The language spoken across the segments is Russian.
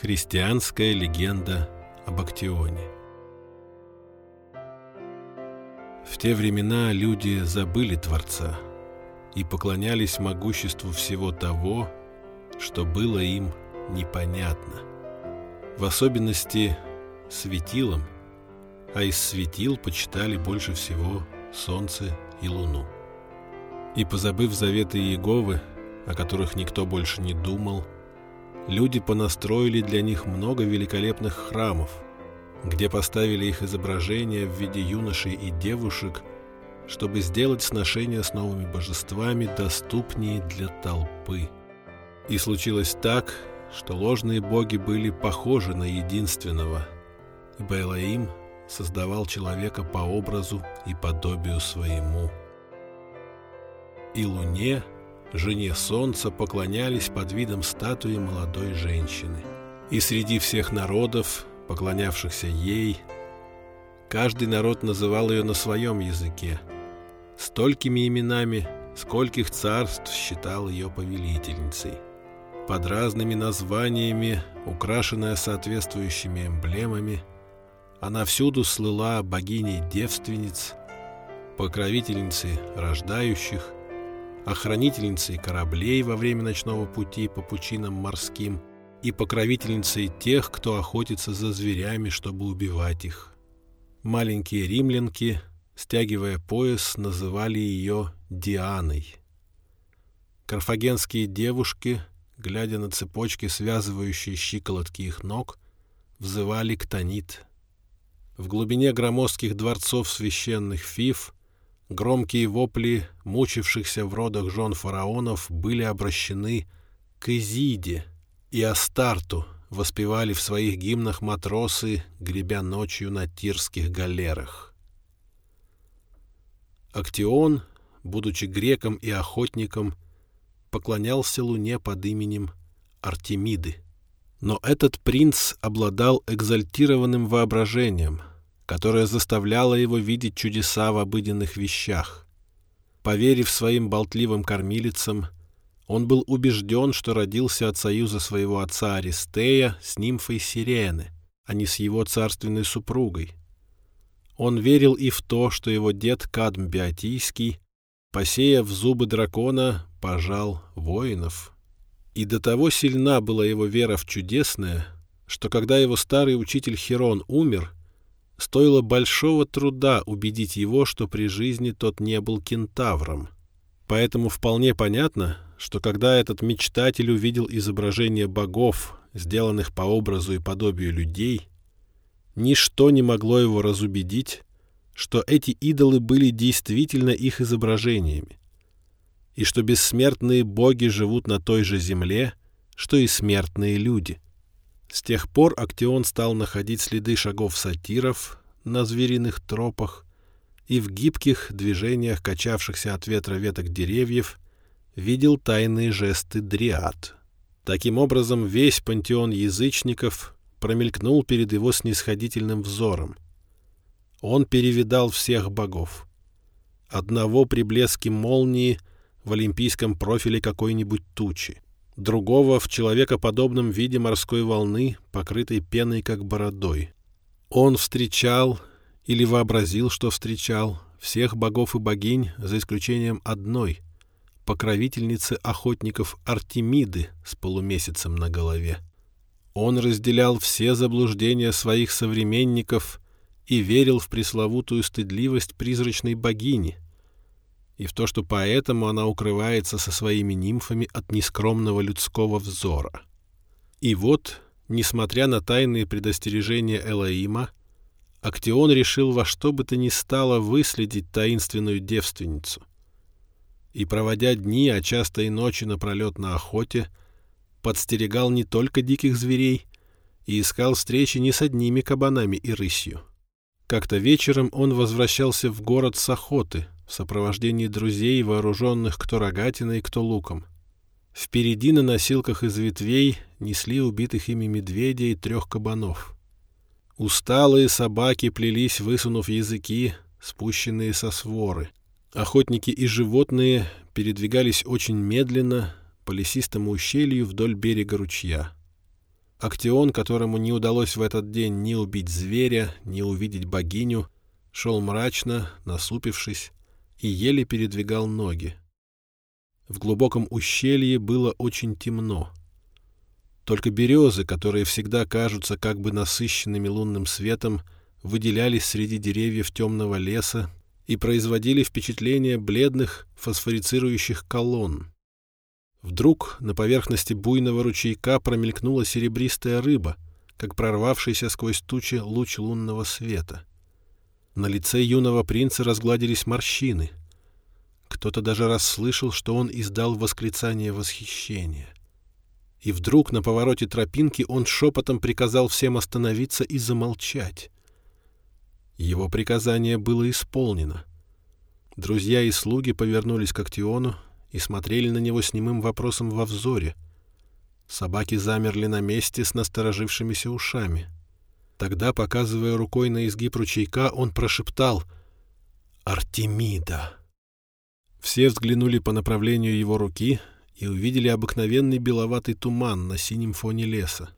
Христианская легенда об Актионе В те времена люди забыли Творца и поклонялись могуществу всего того, что было им непонятно. В особенности светилом, а из светил почитали больше всего солнце и луну. И позабыв заветы Иеговы, о которых никто больше не думал, люди понастроили для них много великолепных храмов, где поставили их изображения в виде юношей и девушек, чтобы сделать сношения с новыми божествами доступнее для толпы. И случилось так, что ложные боги были похожи на единственного, ибо Элоим создавал человека по образу и подобию своему. И луне — жене солнца поклонялись под видом статуи молодой женщины. И среди всех народов, поклонявшихся ей, каждый народ называл ее на своем языке, столькими именами, скольких царств считал ее повелительницей. Под разными названиями, украшенная соответствующими эмблемами, она всюду слыла богиней девственниц, покровительницей рождающих, охранительницей кораблей во время ночного пути по пучинам морским и покровительницей тех, кто охотится за зверями, чтобы убивать их. Маленькие римлянки, стягивая пояс, называли ее Дианой. Карфагенские девушки, глядя на цепочки, связывающие щиколотки их ног, взывали к Танит. В глубине громоздких дворцов священных фиф Громкие вопли мучившихся в родах жен фараонов были обращены к Изиде и Астарту, воспевали в своих гимнах матросы, гребя ночью на тирских галерах. Актион, будучи греком и охотником, поклонялся луне под именем Артемиды. Но этот принц обладал экзальтированным воображением — которая заставляла его видеть чудеса в обыденных вещах. Поверив своим болтливым кормилицам, он был убежден, что родился от союза своего отца Аристея с нимфой Сирены, а не с его царственной супругой. Он верил и в то, что его дед Кадм Биотийский, посеяв зубы дракона, пожал воинов. И до того сильна была его вера в чудесное, что когда его старый учитель Херон умер, Стоило большого труда убедить его, что при жизни тот не был кентавром. Поэтому вполне понятно, что когда этот мечтатель увидел изображение богов, сделанных по образу и подобию людей, ничто не могло его разубедить, что эти идолы были действительно их изображениями, и что бессмертные боги живут на той же земле, что и смертные люди — с тех пор Актион стал находить следы шагов сатиров на звериных тропах и в гибких движениях качавшихся от ветра веток деревьев видел тайные жесты дриад. Таким образом, весь пантеон язычников промелькнул перед его снисходительным взором. Он перевидал всех богов. Одного при блеске молнии в олимпийском профиле какой-нибудь тучи — другого в человекоподобном виде морской волны, покрытой пеной, как бородой. Он встречал или вообразил, что встречал всех богов и богинь, за исключением одной — покровительницы охотников Артемиды с полумесяцем на голове. Он разделял все заблуждения своих современников и верил в пресловутую стыдливость призрачной богини — и в то, что поэтому она укрывается со своими нимфами от нескромного людского взора. И вот, несмотря на тайные предостережения Элоима, Актион решил во что бы то ни стало выследить таинственную девственницу. И, проводя дни, а часто и ночи напролет на охоте, подстерегал не только диких зверей и искал встречи не с одними кабанами и рысью. Как-то вечером он возвращался в город с охоты — в сопровождении друзей, вооруженных кто рогатиной, кто луком. Впереди на носилках из ветвей несли убитых ими медведя и трех кабанов. Усталые собаки плелись, высунув языки, спущенные со своры. Охотники и животные передвигались очень медленно по лесистому ущелью вдоль берега ручья. Актион, которому не удалось в этот день ни убить зверя, ни увидеть богиню, шел мрачно, насупившись, и еле передвигал ноги. В глубоком ущелье было очень темно. Только березы, которые всегда кажутся как бы насыщенными лунным светом, выделялись среди деревьев темного леса и производили впечатление бледных фосфорицирующих колонн. Вдруг на поверхности буйного ручейка промелькнула серебристая рыба, как прорвавшийся сквозь тучи луч лунного света. На лице юного принца разгладились морщины. Кто-то даже расслышал, что он издал восклицание восхищения. И вдруг на повороте тропинки он шепотом приказал всем остановиться и замолчать. Его приказание было исполнено. Друзья и слуги повернулись к Актиону и смотрели на него с немым вопросом во взоре. Собаки замерли на месте с насторожившимися ушами. Тогда, показывая рукой на изгиб ручейка, он прошептал «Артемида». Все взглянули по направлению его руки и увидели обыкновенный беловатый туман на синем фоне леса.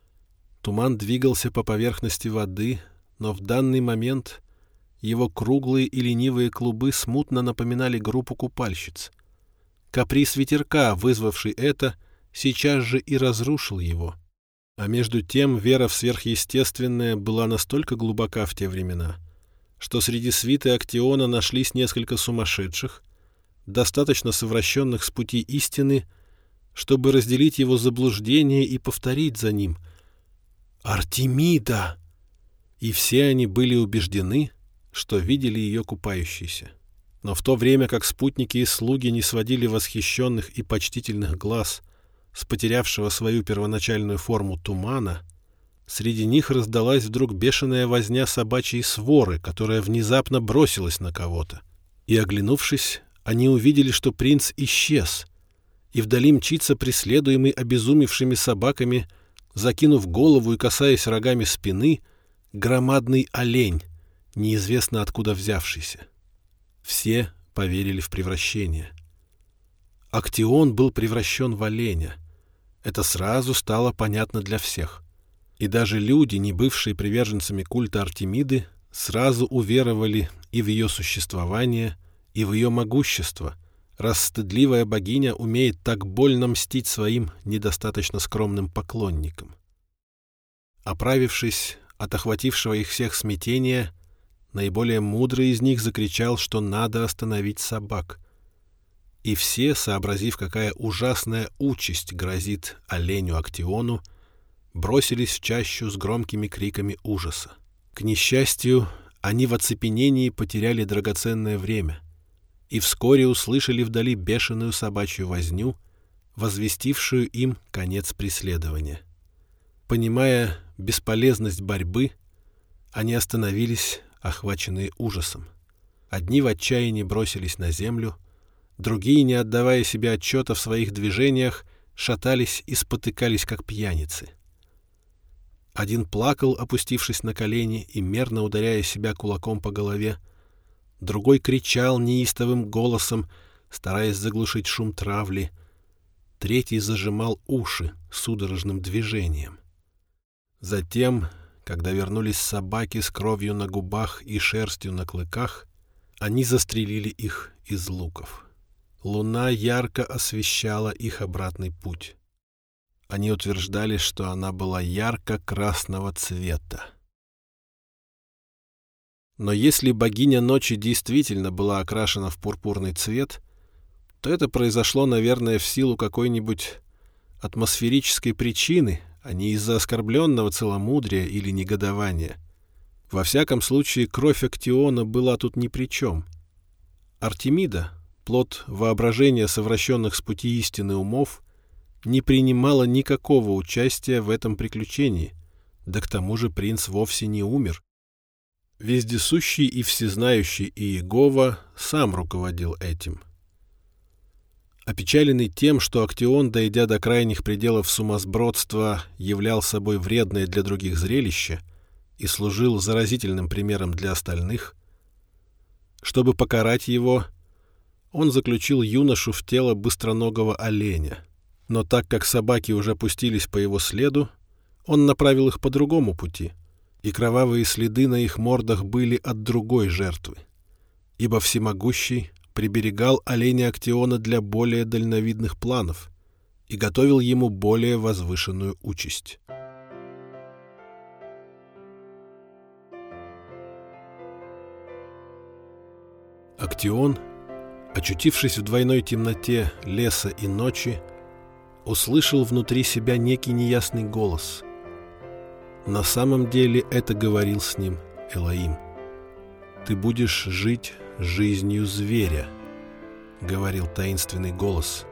Туман двигался по поверхности воды, но в данный момент его круглые и ленивые клубы смутно напоминали группу купальщиц. Каприз ветерка, вызвавший это, сейчас же и разрушил его. А между тем вера в сверхъестественное была настолько глубока в те времена, что среди свиты Актиона нашлись несколько сумасшедших, достаточно совращенных с пути истины, чтобы разделить его заблуждение и повторить за ним «Артемида!» И все они были убеждены, что видели ее купающейся. Но в то время как спутники и слуги не сводили восхищенных и почтительных глаз с потерявшего свою первоначальную форму тумана, среди них раздалась вдруг бешеная возня собачьей своры, которая внезапно бросилась на кого-то. И, оглянувшись, они увидели, что принц исчез, и вдали мчится преследуемый обезумевшими собаками, закинув голову и касаясь рогами спины, громадный олень, неизвестно откуда взявшийся. Все поверили в превращение. Актион был превращен в оленя. Это сразу стало понятно для всех. И даже люди, не бывшие приверженцами культа Артемиды, сразу уверовали и в ее существование, и в ее могущество, раз стыдливая богиня умеет так больно мстить своим недостаточно скромным поклонникам. Оправившись от охватившего их всех смятения, наиболее мудрый из них закричал, что надо остановить собак. И все, сообразив, какая ужасная участь грозит оленю Актиону, бросились в чащу с громкими криками ужаса. К несчастью, они в оцепенении потеряли драгоценное время и вскоре услышали вдали бешеную собачью возню, возвестившую им конец преследования. Понимая бесполезность борьбы, они остановились охваченные ужасом. Одни в отчаянии бросились на землю, другие, не отдавая себе отчета в своих движениях, шатались и спотыкались, как пьяницы. Один плакал, опустившись на колени и мерно ударяя себя кулаком по голове, другой кричал неистовым голосом, стараясь заглушить шум травли, третий зажимал уши судорожным движением. Затем когда вернулись собаки с кровью на губах и шерстью на клыках, они застрелили их из луков. Луна ярко освещала их обратный путь. Они утверждали, что она была ярко-красного цвета. Но если богиня ночи действительно была окрашена в пурпурный цвет, то это произошло, наверное, в силу какой-нибудь атмосферической причины, а не из-за оскорбленного целомудрия или негодования. Во всяком случае, кровь Актиона была тут ни при чем. Артемида, плод воображения совращенных с пути истины умов, не принимала никакого участия в этом приключении, да к тому же принц вовсе не умер. Вездесущий и всезнающий Иегова сам руководил этим — Опечаленный тем, что Актион, дойдя до крайних пределов сумасбродства, являл собой вредное для других зрелище и служил заразительным примером для остальных, чтобы покарать его, он заключил юношу в тело быстроногого оленя. Но так как собаки уже пустились по его следу, он направил их по другому пути, и кровавые следы на их мордах были от другой жертвы. Ибо Всемогущий приберегал оленя Актиона для более дальновидных планов и готовил ему более возвышенную участь. Актион, очутившись в двойной темноте леса и ночи, услышал внутри себя некий неясный голос. На самом деле это говорил с ним Элоим. «Ты будешь жить жизнью зверя», — говорил таинственный голос.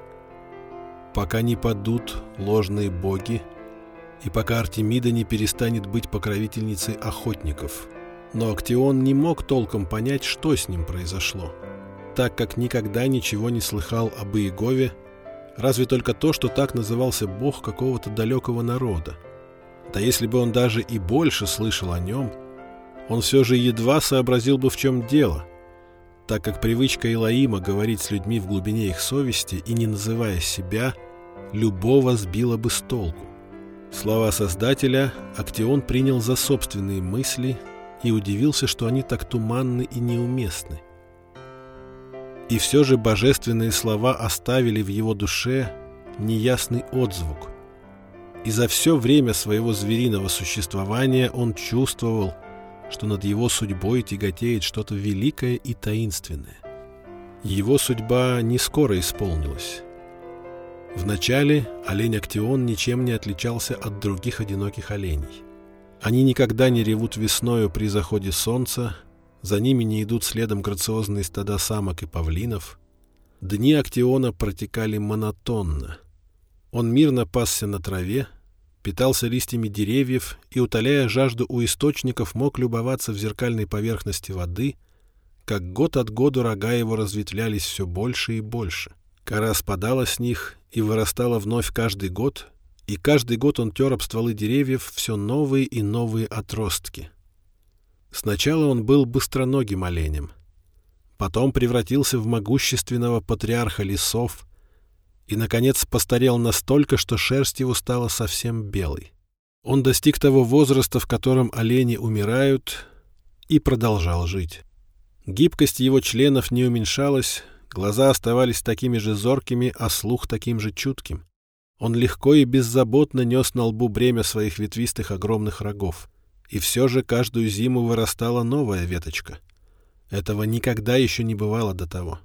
«Пока не падут ложные боги, и пока Артемида не перестанет быть покровительницей охотников». Но Актион не мог толком понять, что с ним произошло, так как никогда ничего не слыхал об Иегове, разве только то, что так назывался бог какого-то далекого народа. Да если бы он даже и больше слышал о нем, он все же едва сообразил бы, в чем дело, так как привычка Илаима говорить с людьми в глубине их совести и не называя себя, любого сбила бы с толку. Слова Создателя Актион принял за собственные мысли и удивился, что они так туманны и неуместны. И все же божественные слова оставили в его душе неясный отзвук. И за все время своего звериного существования он чувствовал, что над его судьбой тяготеет что-то великое и таинственное. Его судьба не скоро исполнилась. Вначале олень Актион ничем не отличался от других одиноких оленей. Они никогда не ревут весною при заходе солнца, за ними не идут следом грациозные стада самок и павлинов. Дни Актиона протекали монотонно. Он мирно пасся на траве, питался листьями деревьев и, утоляя жажду у источников, мог любоваться в зеркальной поверхности воды, как год от года рога его разветвлялись все больше и больше. Кора спадала с них и вырастала вновь каждый год — и каждый год он тер об стволы деревьев все новые и новые отростки. Сначала он был быстроногим оленем, потом превратился в могущественного патриарха лесов и, наконец, постарел настолько, что шерсть его стала совсем белой. Он достиг того возраста, в котором олени умирают, и продолжал жить. Гибкость его членов не уменьшалась, глаза оставались такими же зоркими, а слух таким же чутким. Он легко и беззаботно нес на лбу бремя своих ветвистых огромных рогов. И все же каждую зиму вырастала новая веточка. Этого никогда еще не бывало до того.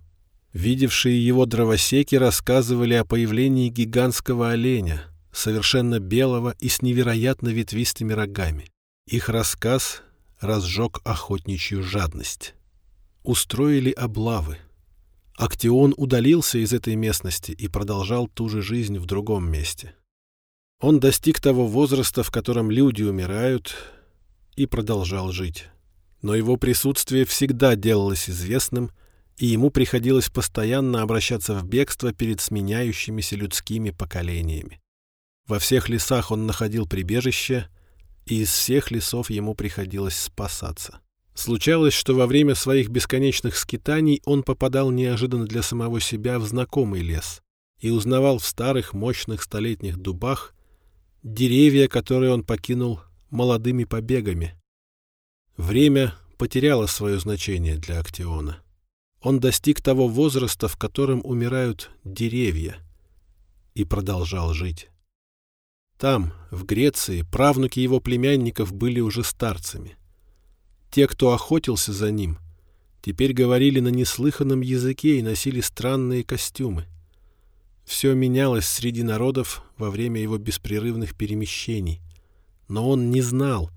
Видевшие его дровосеки рассказывали о появлении гигантского оленя, совершенно белого и с невероятно ветвистыми рогами. Их рассказ разжег охотничью жадность. Устроили облавы. Актион удалился из этой местности и продолжал ту же жизнь в другом месте. Он достиг того возраста, в котором люди умирают, и продолжал жить. Но его присутствие всегда делалось известным, и ему приходилось постоянно обращаться в бегство перед сменяющимися людскими поколениями. Во всех лесах он находил прибежище, и из всех лесов ему приходилось спасаться. Случалось, что во время своих бесконечных скитаний он попадал неожиданно для самого себя в знакомый лес и узнавал в старых мощных столетних дубах деревья, которые он покинул молодыми побегами. Время потеряло свое значение для Актиона. Он достиг того возраста, в котором умирают деревья, и продолжал жить. Там, в Греции, правнуки его племянников были уже старцами — те, кто охотился за ним, теперь говорили на неслыханном языке и носили странные костюмы. Все менялось среди народов во время его беспрерывных перемещений, но он не знал,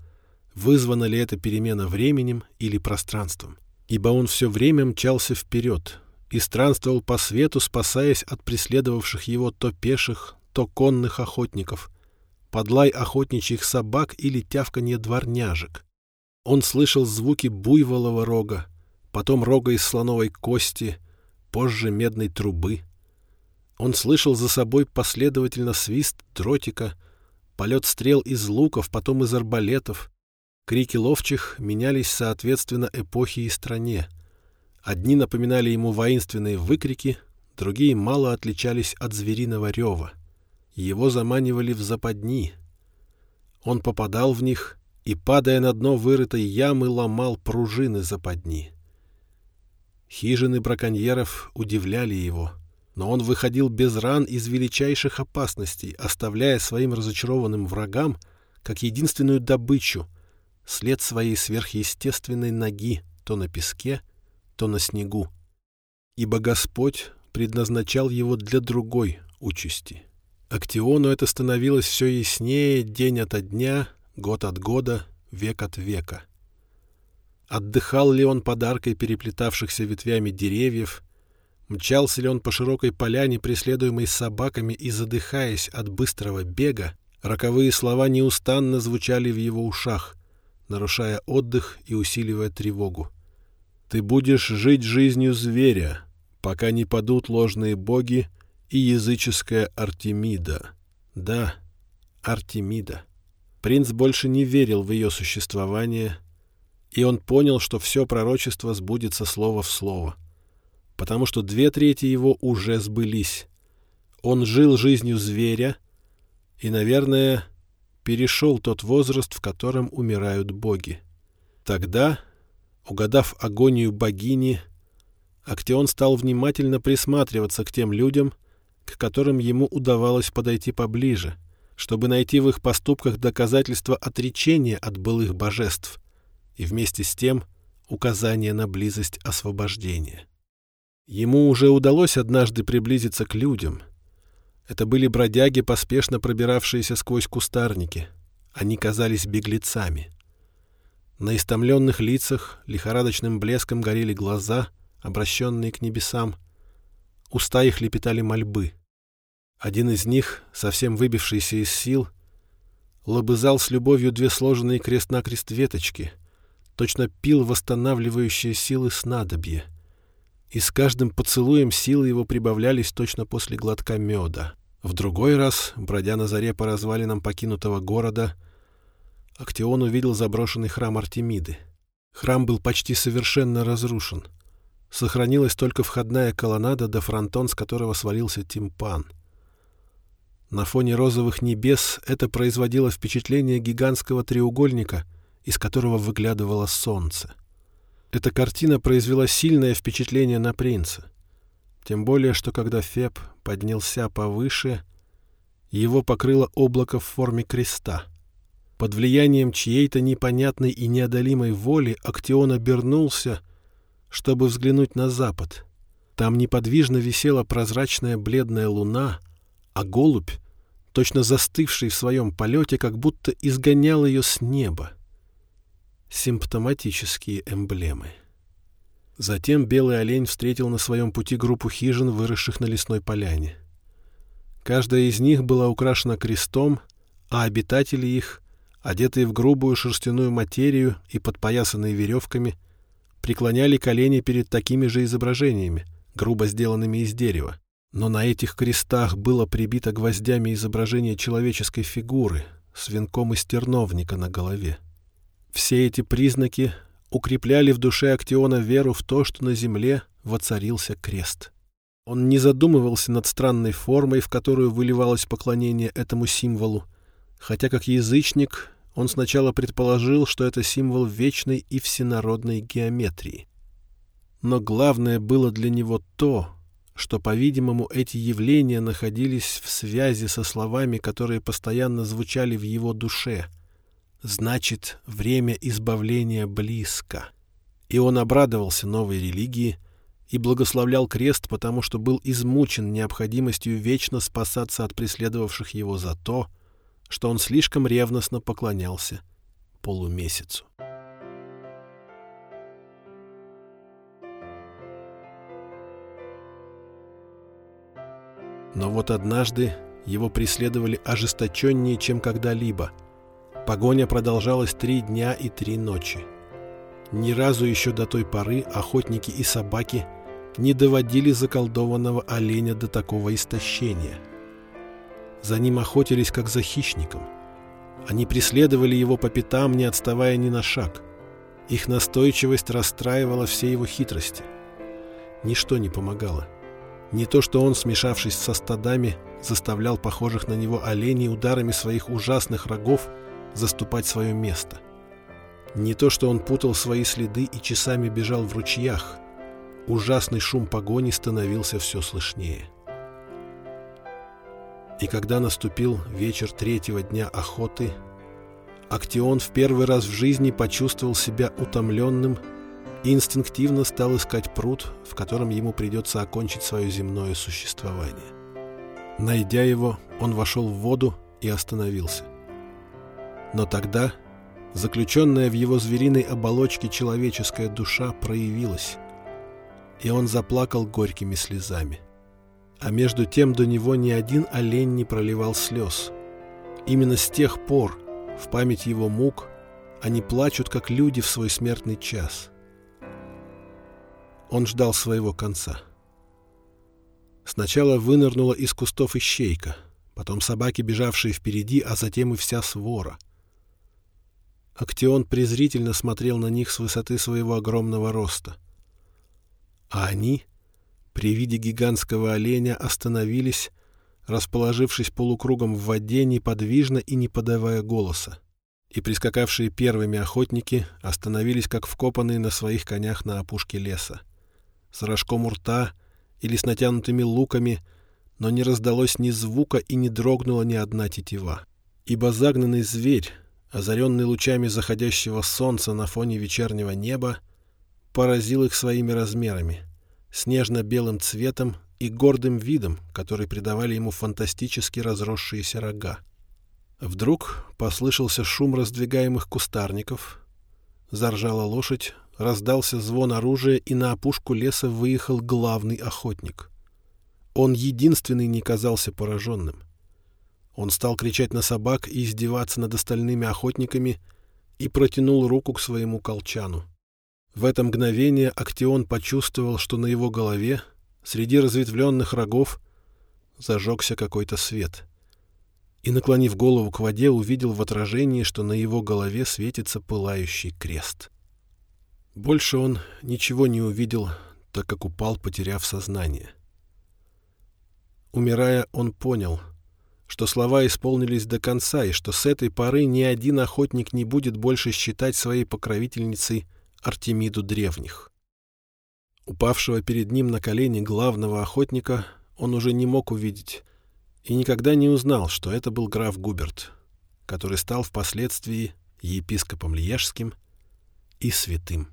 вызвана ли эта перемена временем или пространством, ибо он все время мчался вперед и странствовал по свету, спасаясь от преследовавших его то пеших, то конных охотников, подлай охотничьих собак или тявканье дворняжек. Он слышал звуки буйволового рога, потом рога из слоновой кости, позже медной трубы. Он слышал за собой последовательно свист дротика, полет стрел из луков, потом из арбалетов. Крики ловчих менялись соответственно эпохе и стране. Одни напоминали ему воинственные выкрики, другие мало отличались от звериного рева. Его заманивали в западни — Он попадал в них и, падая на дно вырытой ямы, ломал пружины западни. Хижины браконьеров удивляли его, но он выходил без ран из величайших опасностей, оставляя своим разочарованным врагам, как единственную добычу, след своей сверхъестественной ноги то на песке, то на снегу. Ибо Господь предназначал его для другой участи. Актиону это становилось все яснее день ото дня, год от года, век от века. Отдыхал ли он под аркой переплетавшихся ветвями деревьев, мчался ли он по широкой поляне, преследуемой собаками и задыхаясь от быстрого бега, роковые слова неустанно звучали в его ушах, нарушая отдых и усиливая тревогу. «Ты будешь жить жизнью зверя, пока не падут ложные боги и языческая Артемида. Да, Артемида. Принц больше не верил в ее существование, и он понял, что все пророчество сбудется слово в слово, потому что две трети его уже сбылись. Он жил жизнью зверя и, наверное, перешел тот возраст, в котором умирают боги. Тогда, угадав агонию богини, Актион стал внимательно присматриваться к тем людям, к которым ему удавалось подойти поближе, чтобы найти в их поступках доказательства отречения от былых божеств и вместе с тем указание на близость освобождения. Ему уже удалось однажды приблизиться к людям. Это были бродяги, поспешно пробиравшиеся сквозь кустарники. Они казались беглецами. На истомленных лицах лихорадочным блеском горели глаза, обращенные к небесам. Уста их лепетали мольбы. Один из них, совсем выбившийся из сил, лобызал с любовью две сложенные крест-накрест веточки, точно пил восстанавливающие силы снадобья. И с каждым поцелуем силы его прибавлялись точно после глотка меда. В другой раз, бродя на заре по развалинам покинутого города, Актион увидел заброшенный храм Артемиды. Храм был почти совершенно разрушен. Сохранилась только входная колоннада до фронтон, с которого свалился тимпан — на фоне розовых небес это производило впечатление гигантского треугольника, из которого выглядывало солнце. Эта картина произвела сильное впечатление на принца. Тем более, что когда Феб поднялся повыше, его покрыло облако в форме креста. Под влиянием чьей-то непонятной и неодолимой воли Актион обернулся, чтобы взглянуть на запад. Там неподвижно висела прозрачная бледная луна, а голубь, точно застывший в своем полете, как будто изгонял ее с неба. Симптоматические эмблемы. Затем белый олень встретил на своем пути группу хижин, выросших на лесной поляне. Каждая из них была украшена крестом, а обитатели их, одетые в грубую шерстяную материю и подпоясанные веревками, преклоняли колени перед такими же изображениями, грубо сделанными из дерева. Но на этих крестах было прибито гвоздями изображение человеческой фигуры с венком из терновника на голове. Все эти признаки укрепляли в душе Актиона веру в то, что на земле воцарился крест. Он не задумывался над странной формой, в которую выливалось поклонение этому символу, хотя как язычник он сначала предположил, что это символ вечной и всенародной геометрии. Но главное было для него то, что, по-видимому, эти явления находились в связи со словами, которые постоянно звучали в его душе. «Значит, время избавления близко». И он обрадовался новой религии и благословлял крест, потому что был измучен необходимостью вечно спасаться от преследовавших его за то, что он слишком ревностно поклонялся полумесяцу. Но вот однажды его преследовали ожесточеннее, чем когда-либо. Погоня продолжалась три дня и три ночи. Ни разу еще до той поры охотники и собаки не доводили заколдованного оленя до такого истощения. За ним охотились, как за хищником. Они преследовали его по пятам, не отставая ни на шаг. Их настойчивость расстраивала все его хитрости. Ничто не помогало. — не то, что он, смешавшись со стадами, заставлял похожих на него оленей ударами своих ужасных рогов заступать свое место. Не то, что он путал свои следы и часами бежал в ручьях. Ужасный шум погони становился все слышнее. И когда наступил вечер третьего дня охоты, Актион в первый раз в жизни почувствовал себя утомленным и инстинктивно стал искать пруд, в котором ему придется окончить свое земное существование. Найдя его, он вошел в воду и остановился. Но тогда заключенная в его звериной оболочке человеческая душа проявилась, и он заплакал горькими слезами. А между тем до него ни один олень не проливал слез. Именно с тех пор, в память его мук, они плачут, как люди в свой смертный час. Он ждал своего конца. Сначала вынырнула из кустов ищейка, потом собаки, бежавшие впереди, а затем и вся свора. Актион презрительно смотрел на них с высоты своего огромного роста. А они, при виде гигантского оленя, остановились, расположившись полукругом в воде неподвижно и не подавая голоса. И прискакавшие первыми охотники остановились, как вкопанные на своих конях на опушке леса. С рожком у рта или с натянутыми луками, но не раздалось ни звука и не дрогнула ни одна тетива. Ибо загнанный зверь, озаренный лучами заходящего солнца на фоне вечернего неба, поразил их своими размерами, снежно-белым цветом и гордым видом, который придавали ему фантастически разросшиеся рога. Вдруг послышался шум раздвигаемых кустарников, заржала лошадь, раздался звон оружия, и на опушку леса выехал главный охотник. Он единственный не казался пораженным. Он стал кричать на собак и издеваться над остальными охотниками и протянул руку к своему колчану. В это мгновение Актион почувствовал, что на его голове среди разветвленных рогов зажегся какой-то свет. И, наклонив голову к воде, увидел в отражении, что на его голове светится пылающий крест. Больше он ничего не увидел, так как упал, потеряв сознание. Умирая, он понял, что слова исполнились до конца, и что с этой поры ни один охотник не будет больше считать своей покровительницей Артемиду древних. Упавшего перед ним на колени главного охотника он уже не мог увидеть и никогда не узнал, что это был граф Губерт, который стал впоследствии епископом Льежским и святым.